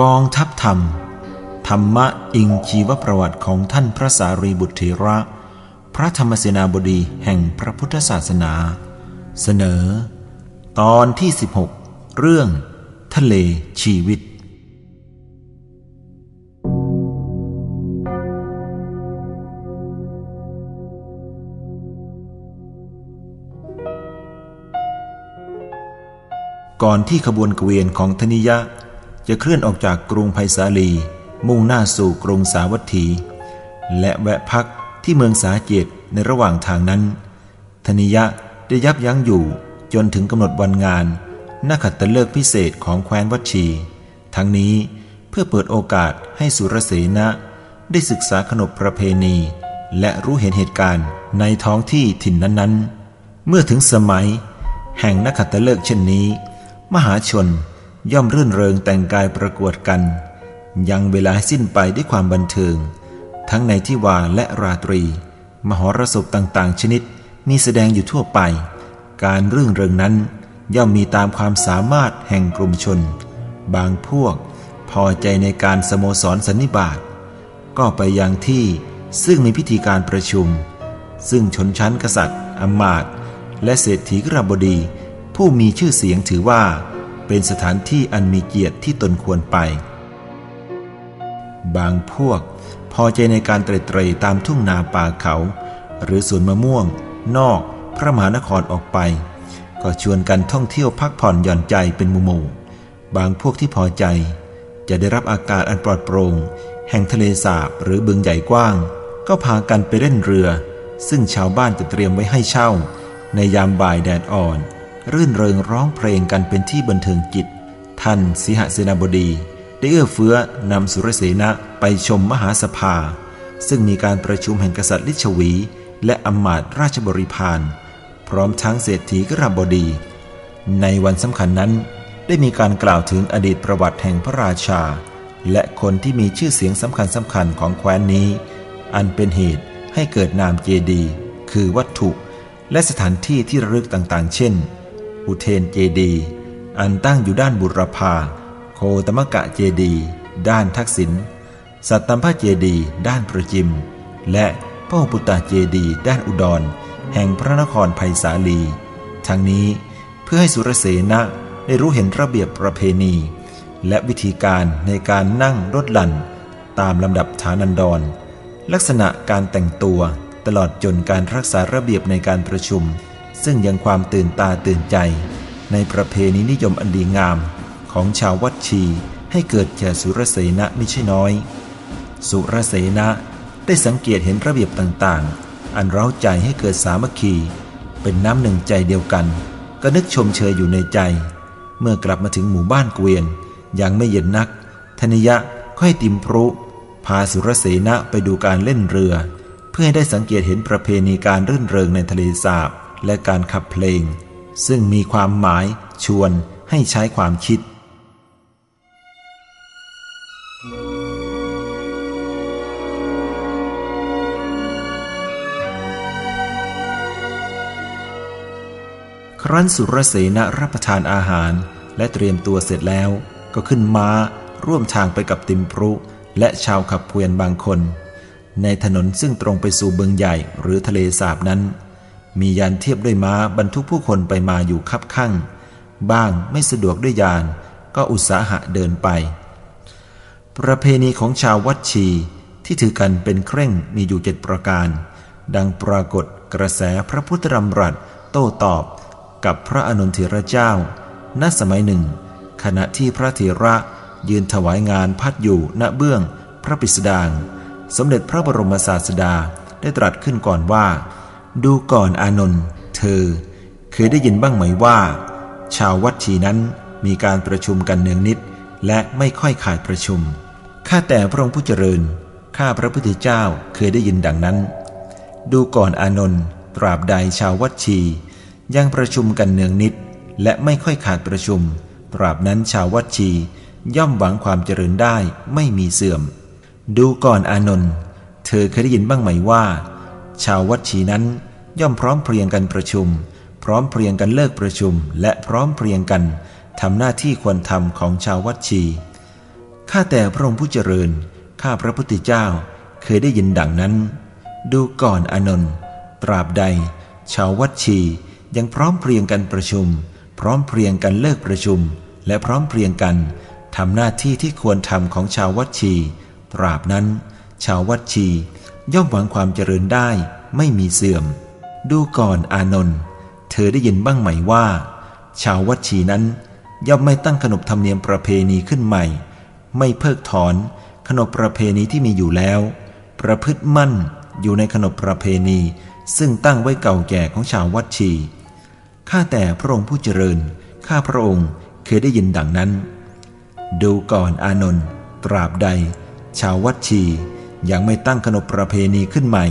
กองทัพธรรม ธรรมะอิงชีวประวัติของท่านพระสารีบุตรเถระ พระธรรมเสนาบดีแห่งพระพุทธศาสนา เสนอ ตอนที่ 16 เรื่อง ทะเลชีวิต ก่อนที่ขบวนเกวียนของธนิยะ จะเคลื่อนออกจากกรุงไผ่สาลี มุ่งหน้าสู่กรุงสาวัตถี และแวะพักที่เมืองสาเจตในระหว่างทางนั้น ธนิยะได้ยับยั้งอยู่จนถึงกำหนดวันงานนักขัตฤกษ์พิเศษของแคว้นวัชี ทั้งนี้เพื่อเปิดโอกาสให้สุรเสนะได้ศึกษาขนบประเพณี และรู้เห็นเหตุการณ์ในท้องที่ถิ่นนั้นๆ เมื่อถึงสมัย แห่งนักขัตฤกษ์เช่นนี้ มหาชน ย่อมรื่นเริงแต่งกายประกวดกัน ยังเวลาสิ้นไปด้วยความบันเทิง ทั้งในที่วาและราตรี มหรสพต่างๆ ชนิดมีแสดงอยู่ทั่วไป การรื่นเริงนั้น ย่อมมีตามความสามารถแห่งกลุ่มชน บางพวก พอใจในการสโมสรสันนิบาตก็ไปยังที่ซึ่งมีพิธีการประชุม ซึ่งชนชั้นกษัตริย์อมาตและเศรษฐีกระบดี ผู้มีชื่อเสียงถือว่า เป็นสถานที่อันมีเกียรติที่ตนควรไป บางพวกพอใจในการเตรเตรตามทุ่งนาป่าเขา หรือสวนมะม่วง นอกพระมหานครออกไป ก็ชวนกันท่องเที่ยวพักผ่อนหย่อนใจเป็นหมู่บางพวกที่พอใจ จะได้รับอากาศอันปลอดโปรง่งแห่งทะเลสาบหรือบึงใหญ่กว้าง ก็พากันไปเล่นเรือ ซึ่งชาวบ้านจะเตรียมไว้ให้เช่า ในยามบ่ายแดดอ่อน รื่นเริงร้องเพลงกันเป็นที่บันเทิงจิต ท่านสิหเสนาบดี ได้เอื้อเฟื้อนำสุรเสนะไปชมมหาสภา ซึ่งมีการประชุมแห่งกษัตริย์ลิชวี และอมาตราชบริพารพร้อมทั้งเศรษฐีกราบดี ในวันสำคัญนั้น ได้มีการกล่าวถึงอดีตประวัติแห่งพระราชา และคนที่มีชื่อเสียงสำคัญสำคัญของแคว้นนี้ อันเป็นเหตุให้เกิดนามเจดี คือวัตถุและสถานที่ที่ระลึกต่างๆ เช่น อุเทนเจดี อันตั้งอยู่ด้านบุรพา โคตมกะเจดี ด้านทักษิณ สัตตัมพะเจดี ด้านประจิม และพระปุตตาเจดี ด้านอุดร แห่งพระนครไผ่สาลี ทั้งนี้เพื่อให้สุรเสนะได้รู้เห็นระเบียบประเพณี และวิธีการในการนั่งรถลันตามลำดับฐานันดร ลักษณะการแต่งตัวตลอดจนการรักษาระเบียบในการประชุม ซึ่งยังความตื่นตาตื่นใจ ในประเพณีนิยมอันดีงาม ของชาววัดชีให้เกิดแก่สุรเสนะไม่ใช่น้อย สุรเสนะได้สังเกตเห็นระเบียบต่างๆ อันเร้าใจให้เกิดสามัคคี เป็นน้ำหนึ่งใจเดียวกัน ก็นึกชมเชยอยู่ในใจ เมื่อกลับมาถึงหมู่บ้านเกวียนยังไม่เย็นนัก ธนิยะค่อยติมพรุ พาสุรเสนะไปดูการเล่นเรือ เพื่อให้ได้สังเกตเห็นประเพณีการรื่นเริงในทะเลสาบ และการขับเพลง ซึ่งมีความหมายชวนให้ใช้ความคิด ครั้นสุรเสนรับประทานอาหารและเตรียมตัวเสร็จแล้ว ก็ขึ้นม้าร่วมทางไปกับติมพรุ และชาวขับเกวียนบางคน ในถนนซึ่งตรงไปสู่เบืองใหญ่หรือทะเลสาบนั้น มียานเทียบด้วยม้าบรรทุกผู้คนไปมาอยู่คับข้างบ้างไม่สะดวกด้วยยานก็อุตสาหะเดินไป ประเพณีของชาววัดชีที่ถือกันเป็นเคร่งมีอยู่เจ็ดประการ ดังปรากฏกระแสพระพุทธรำรัสโต้ตอบกับพระอนุนเถระเจ้า ณสมัยหนึ่ง ขณะที่พระเถระยืนถวายงานพัดอยู่ณเบื้องพระปิสดาง สมเด็จพระบรมศาสดาได้ตรัสขึ้นก่อนว่า ดูก่อนอานนท์เธอ เคยได้ยินบ้างไหมว่า ชาววัดชีนั้นมีการประชุมกันเนืองนิด และไม่ค่อยขาดประชุม ข้าแต่พระองค์ผู้เจริญ ข้าพระพุทธเจ้าเคยได้ยินดังนั้น ดูก่อนอานนท์ตราบใดชาววัดชี ยังประชุมกันเนืองนิด และไม่ค่อยขาดประชุม ตราบนั้นชาววัดชี ย่อมหวังความเจริญได้ไม่มีเสื่อม ดูก่อนอานนท์เธอเคยได้ยินบ้างไหมว่า ชาววัดชีนั้น ย่อมพร้อมเพรียงกันประชุม พร้อมเพรียงกันเลิกประชุม และพร้อมเพรียงกันทำหน้าที่ควรทำของชาววัดชี ข้าแต่พระองค์ผู้เจริญ ข้าพระพุทธเจ้าเคยได้ยินดังนั้น ดูก่อนอนนท์ตราบใด ชาววัดชียังพร้อมเพรียงกันประชุม พร้อมเพรียงกันเลิกประชุม และพร้อมเพรียงกันทำหน้าที่ที่ควรทำของชาววัดชี ตราบนั้น ชาววัดชี ย่อมหวังความเจริญได้ไม่มีเสื่อม ดูก่อนอานนท์เธอได้ยินบ้างไหมว่า ชาววัดชีนั้น ย่อมไม่ตั้งขนบธรรมเนียมประเพณีขึ้นใหม่ ไม่เพิกถอนขนบประเพณีที่มีอยู่แล้ว ประพฤติมั่นอยู่ในขนบประเพณี ซึ่งตั้งไว้เก่าแก่ของชาววัดชี ข้าแต่พระองค์ผู้เจริญ ข้าพระองค์เคยได้ยินดังนั้น ดูก่อนอานนท์ตราบใด ชาววัดชี ยังไม่ตั้งขนบประเพณีขึ้นใหม่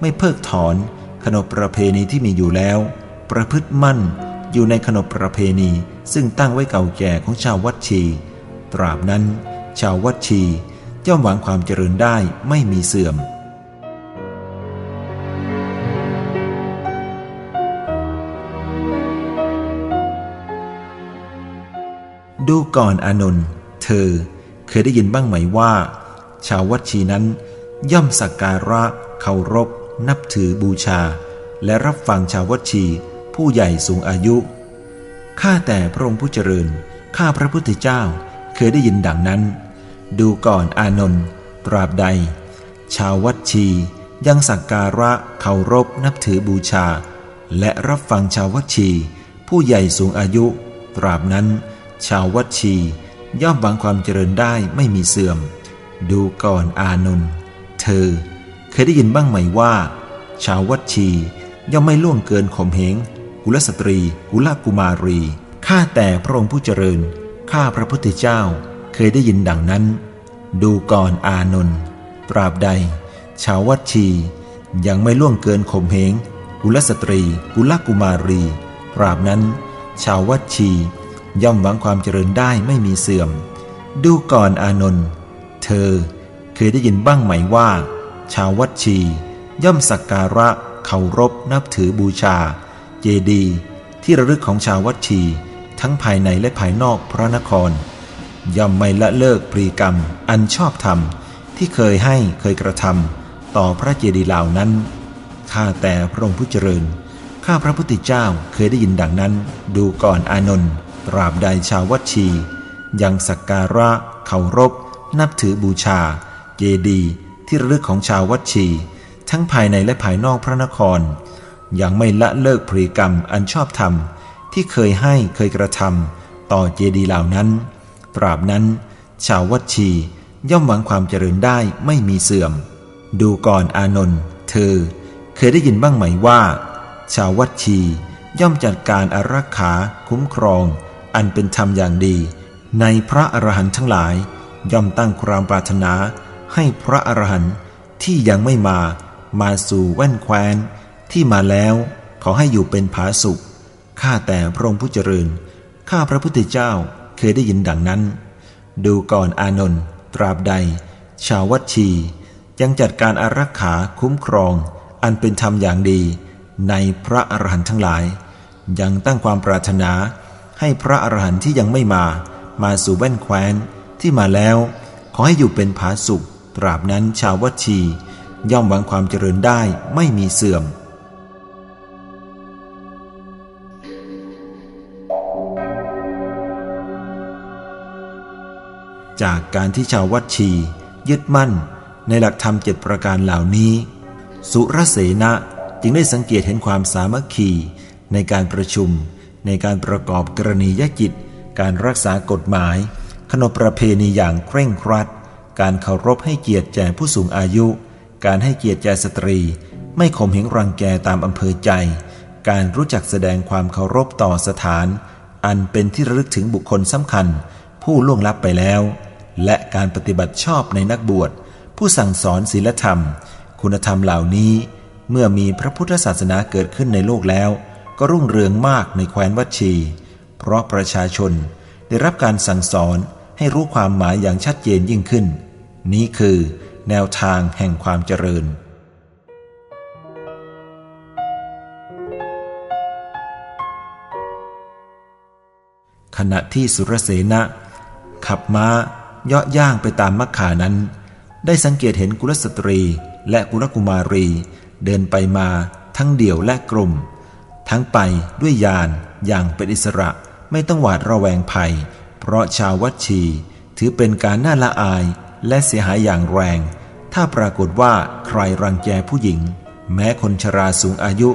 ไม่เพิกถอนขนบประเพณีที่มีอยู่แล้ว ประพฤติมั่นอยู่ในขนบประเพณีซึ่งตั้งไว้เก่าแก่ของชาววัดชี ตราบนั้น ชาววัดชีย่อมหวังความเจริญได้ไม่มีเสื่อม ดูก่อนอานนท์เธอเคยได้ยินบ้างไหมว่า ชาววัดชีนั้น ย่อมสักการะเคารพ นับถือบูชา และรับฟังชาววัชี ผู้ใหญ่สูงอายุ ข้าแต่พระองค์ผู้เจริญ ข้าพระพุทธเจ้าเคยได้ยินดังนั้น ดูก่อนอานนท์ตราบใด ชาววัชียังสักการะเคารพ นับถือบูชา และรับฟังชาววัชี ผู้ใหญ่สูงอายุ ตราบนั้น ชาววัชีย่อมหวังความเจริญได้ไม่มีเสื่อม ดูก่อนอานนท์ เธอ เคยได้ยินบ้างไหมว่า ชาววัดชีย่อมไม่ล่วงเกินข่มเหงกุลสตรี กุลกุมารี ข้าแต่พระองค์ผู้เจริญ ข้าพระพุทธเจ้าเคยได้ยินดังนั้น ดูก่อนอานนท์ตราบใด ชาววัดชียังไม่ล่วงเกินข่มเหงกุลสตรี กุลกุมารี ตราบนั้น ชาววัดชีย่อมหวังความเจริญได้ไม่มีเสื่อม ดูก่อนอานนท์เธอ เคยได้ยินบ้างไหมว่า ชาววัดชี ย่อมสักการะเคารพนับถือบูชา เจดีที่ระลึกของชาววัดชี ทั้งภายในและภายนอกพระนคร ย่อมไม่ละเลิกปรีกรรม อันชอบธรรม ที่เคยให้เคยกระทำต่อพระเจดีย์เหล่านั้นข้าแต่พระองค์ผู้เจริญข้าพระพุทธเจ้าเคยได้ยินดังนั้น ดูก่อนอานนท์ตราบใดชาววัดชี ยังสักการะเคารพ นับถือบูชา เจดีย์ที่ระลึกของชาววัดชี ทั้งภายในและภายนอกพระนคร ยังไม่ละเลิกพฤกรรมอันชอบธรรม ที่เคยให้เคยกระทำต่อเจดีเหล่านั้น ตราบนั้น ชาววัดชีย่อมหวังความเจริญได้ไม่มีเสื่อม ดูก่อนอานนท์เธอ เคยได้ยินบ้างไหมว่า ชาววัดชีย่อมจัดการอารักขาคุ้มครอง อันเป็นธรรมอย่างดี ในพระอรหันต์ทั้งหลาย ย่อมตั้งความปรารถนา ให้พระอรหันต์ที่ยังไม่มามาสู่แว่นแคว้น ที่มาแล้วขอให้อยู่เป็นผาสุขข้าแต่พระองค์ผู้เจริญ ข้าพระพุทธเจ้าเคยได้ยินดังนั้น ดูก่อนอานนท์ตราบใด ชาววัดชี ยังจัดการอารักขาคุ้มครอง อันเป็นธรรมอย่างดี ในพระอรหันต์ทั้งหลาย ยังตั้งความปรารถนา ให้พระอรหันต์ที่ยังไม่มา มาสู่แว่นแคว้น ที่มาแล้ว ขอให้อยู่เป็นผาสุข ตราบนั้นชาววัชี ย่อมหวังความเจริญได้ไม่มีเสื่อมจากการที่ชาววัดชี ยึดมั่นในหลักธรรมเจ็ดประการเหล่านี้ สุรเสนะจึงได้สังเกตเห็นความสามัคคีในการประชุม ในการประกอบกรณียกิจ การรักษากฎหมาย ขนบประเพณีอย่างเคร่งครัด การเคารพให้เกียรติแก่ผู้สูงอายุ การให้เกียรติแก่สตรี ไม่ข่มเหงรังแกตามอำเภอใจ การรู้จักแสดงความเคารพต่อสถาน อันเป็นที่ระลึกถึงบุคคลสำคัญ ผู้ล่วงลับไปแล้ว และการปฏิบัติชอบในนักบวช ผู้สั่งสอนศีลธรรม คุณธรรมเหล่านี้ เมื่อมีพระพุทธศาสนาเกิดขึ้นในโลกแล้ว ก็รุ่งเรืองมากในแคว้นวัชี เพราะประชาชนได้รับการสั่งสอน ให้รู้ความหมายอย่างชัดเจนยิ่งขึ้น นี้คือ แนวทางแห่งความเจริญ ขณะที่สุรเสนะขับม้าเยาะย่าง ไปตามมักขานั้น ได้สังเกตเห็นกุลสตรีและกุลกุมารี เดินไปมาทั้งเดี่ยวและกลุ่ม ทั้งไปด้วยยานอย่างเป็นอิสระไม่ต้องหวาดระแวงภัย เพราะชาววัชีถือเป็นการน่าละอายและเสียหายอย่างแรง ถ้าปรากฏว่าใครรังแกผู้หญิง แม้คนชราสูงอายุ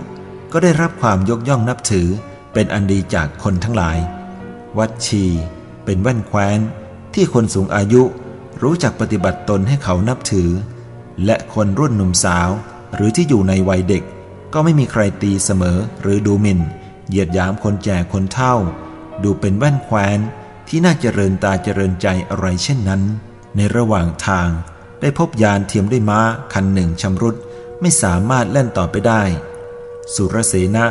ก็ได้รับความยกย่องนับถือเป็นอันดีจากคนทั้งหลาย วัดชี เป็นแว่นแคว้นที่คนสูงอายุรู้จักปฏิบัติตนให้เขานับถือ และคนรุ่นหนุ่มสาว หรือที่อยู่ในวัยเด็ก ก็ไม่มีใครตีเสมอหรือดูหมิน่น เหยียดยามคนแก่คนเฒ่า ดูเป็นแว่นแคว้น ที่น่าเจริญตาเจริญใจอะไรเช่นนั้น ในระหว่างทางได้พบยานเทียมด้วยม้าคันหนึ่งชำรุดไม่สามารถแล่นต่อไปได้ สุรเสนะ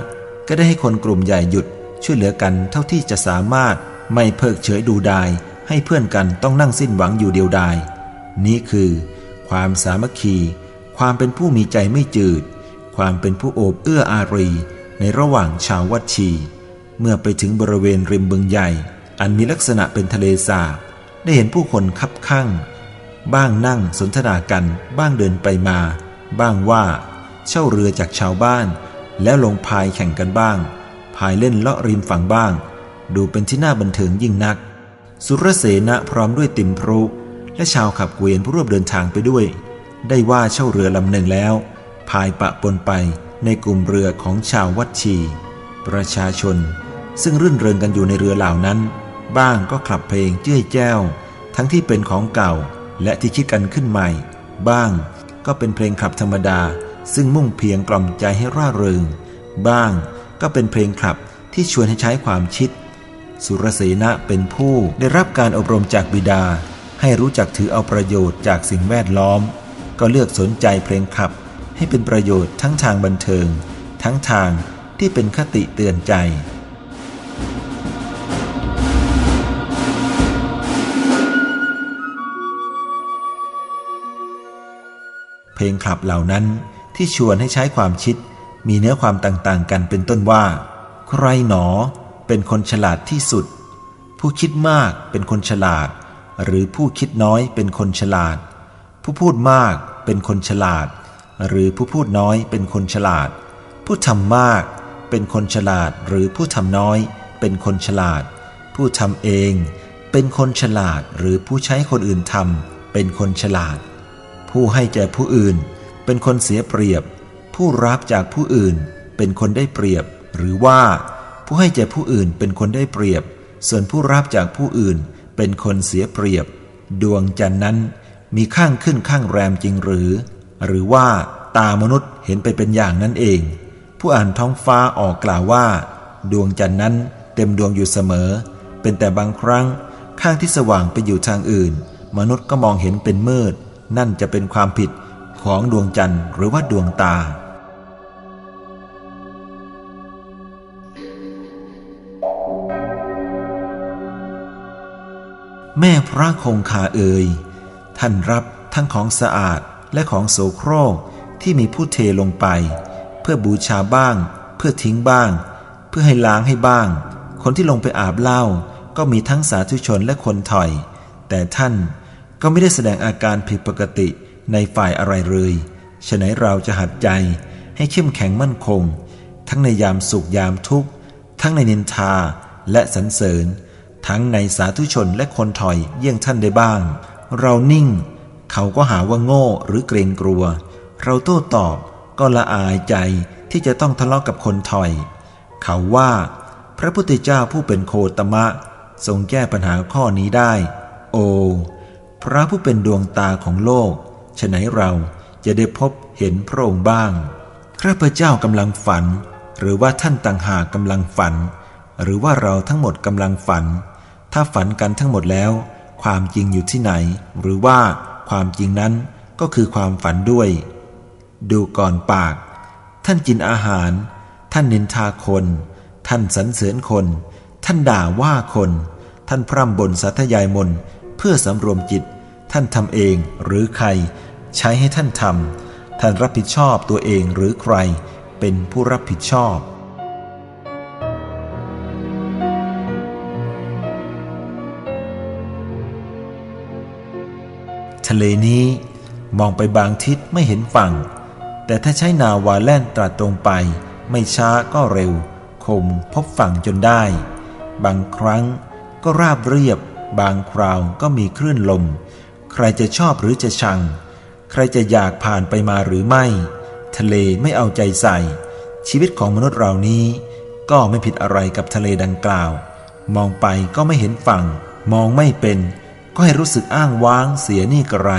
ก็ได้ให้คนกลุ่มใหญ่หยุดช่วยเหลือกันเท่าที่จะสามารถไม่เพิกเฉยดูดาย ให้เพื่อนกันต้องนั่งสิ้นหวังอยู่เดียวดาย นี้คือ ความสามัคคี ความเป็นผู้มีใจไม่จืด ความเป็นผู้โอบเอื้ออารี ในระหว่างชาววัดชี เมื่อไปถึงบริเวณริมบึงใหญ่ อันมีลักษณะเป็นทะเลสาบ ได้เห็นผู้คนคับข้างบ้างนั่งสนทนากัน บ้างเดินไปมา บ้างว่า เช่าเรือจากชาวบ้าน แล้วลงพายแข่งกันบ้าง พายเล่นเลาะริมฝั่งบ้าง ดูเป็นที่น่าบันเทิงยิ่งนัก สุรเสนะพร้อมด้วยติมพรุและชาวขับเกวียนผู้ร่วมเดินทางไปด้วย ได้ว่าเช่าเรือลำหนึ่งแล้ว พายปะปนไปในกลุ่มเรือของชาววัดชี ประชาชน ซึ่งรื่นเริงกันอยู่ในเรือเหล่านั้น บ้างก็ขับเพลงเจ้ยแจ้ว ทั้งที่เป็นของเก่าและที่คิดกันขึ้นใหม่ บ้างก็เป็นเพลงขับธรรมดา ซึ่งมุ่งเพียงกล่อมใจให้ร่าเริง บ้างก็เป็นเพลงขับที่ชวนให้ใช้ความชิด สุรเสนะเป็นผู้ได้รับการอบรมจากบิดา ให้รู้จักถือเอาประโยชน์จากสิ่งแวดล้อม ก็เลือกสนใจเพลงขับ ให้เป็นประโยชน์ทั้งทางบันเทิง ทั้งทางที่เป็นคติเตือนใจ ลงคลับเหล่านั้น ที่ชวนให้ใช้ความชิด มีเนื้อความต่างๆ กันเป็นต้นว่า ใครหนอ เป็นคนฉลาดที่สุด ผู้คิดมากเป็นคนฉลาด หรือผู้คิดน้อยเป็นคนฉลาด ผู้พูดมากเป็นคนฉลาด หรือผู้พูดน้อยเป็นคนฉลาด ผู้ทำมากเป็นคนฉลาด หรือผู้ทำน้อย เป็นคนฉลาด ผู้ทำเอง เป็นคนฉลาด หรือผู้ใช้คนอื่นทำเป็นคนฉลาด ผู้ให้แก่ผู้อื่น เป็นคนเสียเปรียบ ผู้รับจากผู้อื่น เป็นคนได้เปรียบ หรือว่า ผู้ให้แก่ผู้อื่นเป็นคนได้เปรียบ ส่วนผู้รับจากผู้อื่น เป็นคนเสียเปรียบ ดวงจันทร์นั้นมีข้างขึ้นข้างแรมจริงหรือ หรือว่าตามนุษย์เห็นไปเป็นอย่างนั้นเอง ผู้อ่านท้องฟ้าออกกล่าวว่า ดวงจันทร์นั้นเต็มดวงอยู่เสมอ เป็นแต่บางครั้งข้างที่สว่างไปอยู่ทางอื่น มนุษย์ก็มองเห็นเป็นมืด นั่นจะเป็นความผิดของดวงจันทร์หรือว่าดวงตา แม่พระคงคาเอ่ยท่านรับทั้งของสะอาดและของโสโครกที่มีผู้เทลงไป เพื่อบูชาบ้าง เพื่อทิ้งบ้าง เพื่อให้ล้างให้บ้าง คนที่ลงไปอาบเหล้าก็มีทั้งสาธุชนและคนถอย แต่ท่าน ก็ไม่ได้แสดงอาการผิดปกติในฝ่ายอะไรเลยฉะนั้นเราจะหัดใจให้เข้มแข็งมั่นคง ทั้งในยามสุขยามทุกข์ ทั้งในนินทาและสรรเสริญ ทั้งในสาธุชนและคนถอยเยี่ยงท่านได้บ้าง เรานิ่ง เขาก็หาว่าโง่หรือเกรงกลัว เราโต้ตอบก็ละอายใจที่จะต้องทะเลาะกกับคนถอย เขาว่า พระพุทธเจ้าผู้เป็นโคตมะ ทรงแก้ปัญหาข้อนี้ได้ โอ พระผู้เป็นดวงตาของโลกฉะไหนเราจะได้พบเห็นพระองค์บ้างข้าพเจ้ากำลังฝัน หรือว่าท่านต่างหากกำลังฝัน หรือว่าเราทั้งหมดกำลังฝัน ถ้าฝันกันทั้งหมดแล้ว ความจริงอยู่ที่ไหน หรือว่าความจริงนั้นก็คือความฝันด้วย ดูก่อนปาก ท่านกินอาหาร ท่านนินทาคน ท่านสรรเสริญคน ท่านด่าว่าคน ท่านพร่ำบ่นสาธยายมนเพื่อสำรวมจิต ท่านทำเองหรือใคร ใช้ให้ท่านทำท่านรับผิดชอบตัวเองหรือใคร เป็นผู้รับผิดชอบ ทะเลนี้มองไปบางทิศไม่เห็นฝั่ง แต่ถ้าใช้นาวาแล่นตรัสตรงไป ไม่ช้าก็เร็ว คมพบฝั่งจนได้ บางครั้งก็ราบเรียบ บางคราวก็มีคลื่นลม ใครจะชอบหรือจะชัง ใครจะอยากผ่านไปมาหรือไม่ ทะเลไม่เอาใจใส่ ชีวิตของมนุษย์เรานี้ ก็ไม่ผิดอะไรกับทะเลดังกล่าว มองไปก็ไม่เห็นฝั่ง มองไม่เป็น ก็ให้รู้สึกอ้างว้างเสียนี่กระไร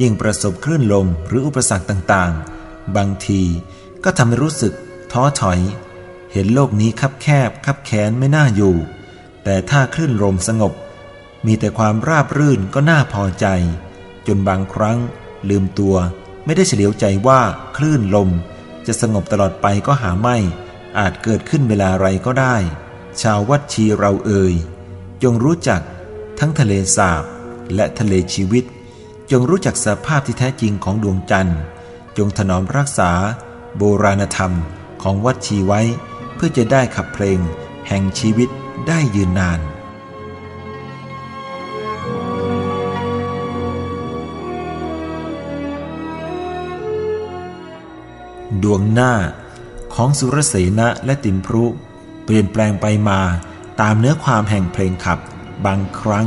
ยิ่งประสบคลื่นลมหรืออุปสรรคต่างๆ บางทีก็ทำให้รู้สึก ท้อถอย เห็นโลกนี้คับแคบคับแค้นไม่น่าอยู่ แต่ถ้าคลื่นลมสงบ มีแต่ความราบรื่นก็น่าพอใจ จนบางครั้งลืมตัว ไม่ได้เฉลียวใจว่าคลื่นลม จะสงบตลอดไปก็หาไม่ อาจเกิดขึ้นเวลาไรก็ได้ ชาววัดชีเราเอ่ยจงรู้จักทั้งทะเลสาบและทะเลชีวิต จงรู้จักสภาพที่แท้จริงของดวงจันทร์ จงถนอมรักษา โบราณธรรมของวัดชีไว้ เพื่อจะได้ขับเพลง แห่งชีวิตได้ยืนนาน ดวงหน้าของสุรเสนะและติมพรุ เปลี่ยนแปลงไปมาตามเนื้อความแห่งเพลงขับ บางครั้ง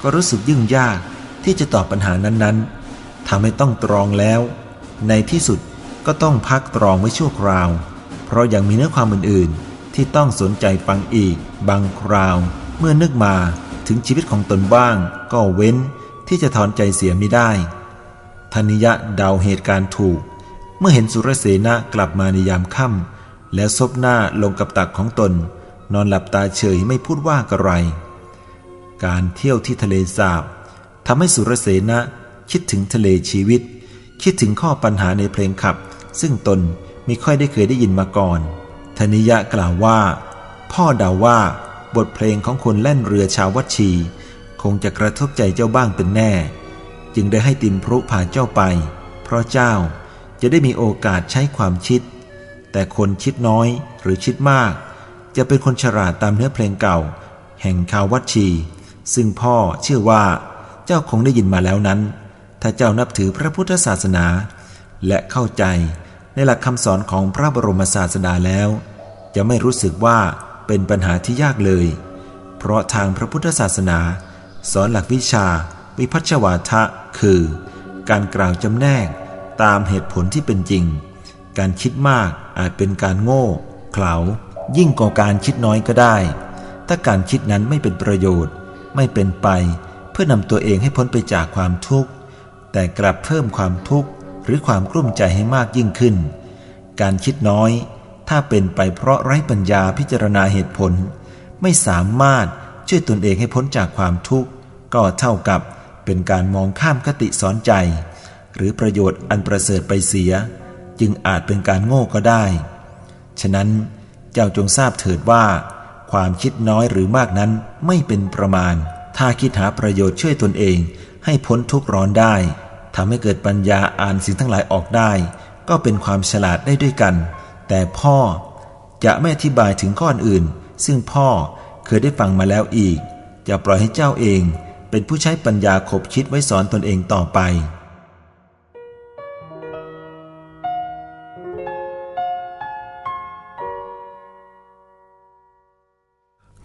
ก็รู้สึกยุ่งยากที่จะตอบปัญหานั้นๆทำให้ต้องตรองแล้ว ในที่สุดก็ต้องพักตรองไว้ชั่วคราว เพราะยังมีเนื้อความอื่นๆ ที่ต้องสนใจฟังอีก บางคราว เมื่อนึกมาถึงชีวิตของตนบ้าง ก็เว้นที่จะถอนใจเสียไม่ได้ธนิยะเดาเหตุการณ์ถูก เมื่อเห็นสุรเสนะกลับมาในยามค่ำแล้วซบหน้าลงกับตักของตน นอนหลับตาเฉยไม่พูดว่ากระไร การเที่ยวที่ทะเลสาบทำให้สุรเสนะคิดถึงทะเลชีวิต คิดถึงข้อปัญหาในเพลงขับ ซึ่งตนมิค่อยได้เคยได้ยินมาก่อนธนิยะกล่าวว่า พ่อเดาว่าบทเพลงของคนแล่นเรือชาววัชี คงจะกระทบใจเจ้าบ้างเป็นแน่ จึงได้ให้ติมพรุพาเจ้าไป เพราะเจ้า จะได้มีโอกาสใช้ความคิด แต่คนคิดน้อยหรือคิดมาก จะเป็นคนฉลาดตามเนื้อเพลงเก่า แห่งคาววัชี ซึ่งพ่อเชื่อว่า เจ้าคงได้ยินมาแล้วนั้น ถ้าเจ้านับถือพระพุทธศาสนา และเข้าใจในหลักคำสอนของพระบรมศาสดาแล้ว จะไม่รู้สึกว่าเป็นปัญหาที่ยากเลย เพราะทางพระพุทธศาสนา สอนหลักวิชาวิพัชวาทะคือ การกล่าวจำแนก ตามเหตุผลที่เป็นจริง การคิดมากอาจเป็นการโง่เขลายิ่งกว่าการคิดน้อยก็ได้ ถ้าการคิดนั้นไม่เป็นประโยชน์ ไม่เป็นไป เพื่อนำตัวเองให้พ้นไปจากความทุกข์ แต่กลับเพิ่มความทุกข์หรือความกลุ้มใจให้มากยิ่งขึ้น การคิดน้อย ถ้าเป็นไปเพราะไร้ปัญญาพิจารณาเหตุผล ไม่สามารถช่วยตนเองให้พ้นจากความทุกข์ ก็เท่ากับเป็นการมองข้ามคติสอนใจ หรือประโยชน์อันประเสริฐไปเสีย จึงอาจเป็นการโง่ก็ได้ ฉะนั้นเจ้าจงทราบเถิดว่า ความคิดน้อยหรือมากนั้นไม่เป็นประมาณ ถ้าคิดหาประโยชน์ช่วยตนเอง ให้พ้นทุกข์ร้อนได้ทำให้เกิดปัญญาอ่านสิ่งทั้งหลายออกได้ ก็เป็นความฉลาดได้ด้วยกัน แต่พ่อจะไม่อธิบายถึงข้ออื่น ซึ่งพ่อเคยได้ฟังมาแล้วอีก จะปล่อยให้เจ้าเองเป็นผู้ใช้ปัญญาขบคิดไว้สอนตนเองต่อไป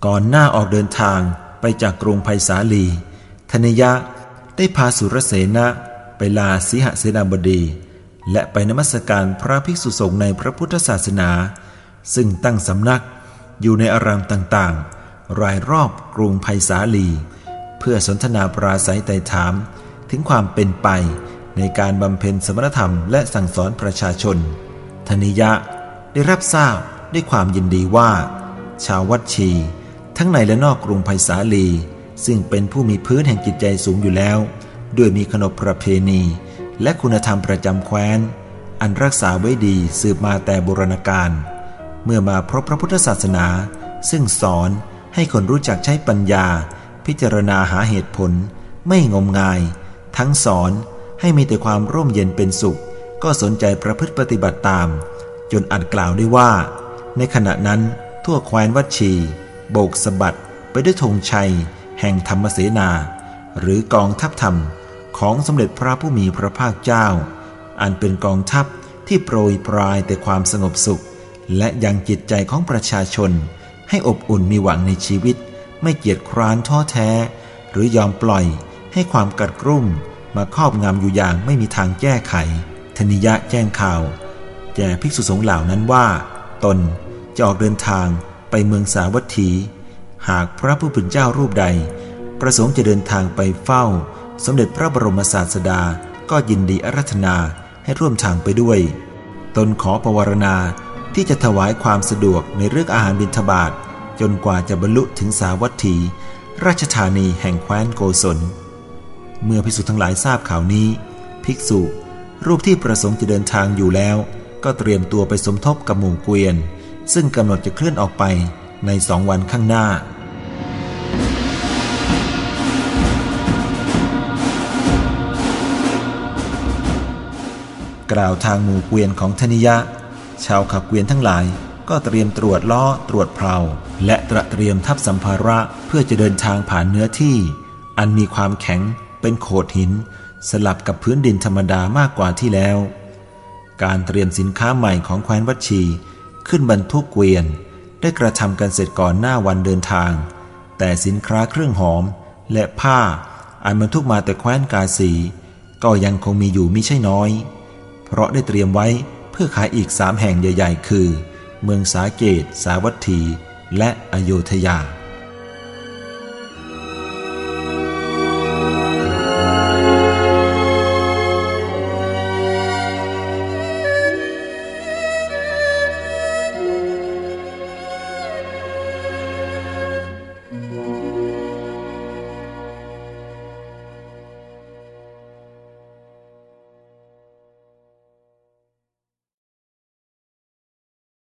ก่อนหน้าออกเดินทางไปจากกรุงไผ่สาลี ธนยะได้พาสุรเสนะไปลาสิหเสนาบดี และไปนมัสการพระภิกษุสงฆ์ในพระพุทธศาสนา ซึ่งตั้งสำนักอยู่ในอารามต่างๆ รายรอบกรุงไผ่สาลี เพื่อสนทนาปราศัยไต่ถามถึงความเป็นไปในการบำเพ็ญสมณธรรมและสั่งสอนประชาชน ธนิยะได้รับทราบด้วยความยินดีว่า ชาววัดชี ทั้งในและนอกกรุงไผ่สาลี ซึ่งเป็นผู้มีพื้นแห่งจิตใจสูงอยู่แล้ว ด้วยมีขนบประเพณี และคุณธรรมประจำแคว้น อันรักษาไว้ดีสืบมาแต่โบราณกาลเมื่อมาพบพระพุทธศาสนา ซึ่งสอนให้คนรู้จักใช้ปัญญา พิจารณาหาเหตุผล ไม่งมงาย ทั้งสอนให้มีแต่ความร่มเย็นเป็นสุข ก็สนใจประพฤติปฏิบัติตาม จนอัดกล่าวได้ว่า ในขณะนั้นทั่วแคว้นวัดชี โบกสะบัดไปด้วยธงชัย แห่งธรรมเสนา หรือกองทัพธรรมของสมเด็จพระผู้มีพระภาคเจ้า อันเป็นกองทัพที่โปรยปลายแต่ความสงบสุข และยังจิตใจของประชาชน ให้อบอุ่นมีหวังในชีวิต ไม่เกียจคร้านท้อแท้ หรือยอมปล่อยให้ความกัดกรุ่มมาครอบงำอยู่อย่างไม่มีทางแก้ไข ธนิยะแจ้งข่าวแก่ภิกษุสงฆ์เหล่านั้นว่า ตนจะออกเดินทาง ไปเมืองสาวัตถี หากพระผู้เป็นเจ้ารูปใด ประสงค์จะเดินทางไปเฝ้า สมเด็จพระบรมศาสดาก็ยินดีอารัธนาให้ร่วมทางไปด้วย ตนขอประวารณาที่จะถวายความสะดวกในเรื่องอาหารบิณฑบาตจนกว่าจะบรรลุถึงสาวัตถี ราชธานีแห่งแคว้นโกศล เมื่อภิกษุทั้งหลายทราบข่าวนี้ ภิกษุ รูปที่ประสงค์จะเดินทางอยู่แล้ว ก็เตรียมตัวไปสมทบกับหมู่เกวียน ซึ่งกำหนดจะเคลื่อนออกไปในสองวันข้างหน้า กล่าวทางหมู่เกวียนของธนิยะ ชาวขับเกวียนทั้งหลายก็เตรียมตรวจล้อตรวจเพลาและตระเตรียมทับสัมภาระเพื่อจะเดินทางผ่านเนื้อที่ อันมีความแข็งเป็นโขดหิน สลับกับพื้นดินธรรมดามากกว่าที่แล้ว การเตรียมสินค้าใหม่ของแคว้นวัชี ขึ้นบรรทุกเกวียน ได้กระทำกันเสร็จก่อนหน้าวันเดินทาง แต่สินค้าเครื่องหอม และผ้าอันบรรทุกมาแต่แคว้นกาสี ก็ยังคงมีอยู่มิใช่น้อย เพราะได้เตรียมไว้เพื่อขายอีกสามแห่งใหญ่ ๆ คือ เมืองสาเกต สาวัตถี และอโยธยา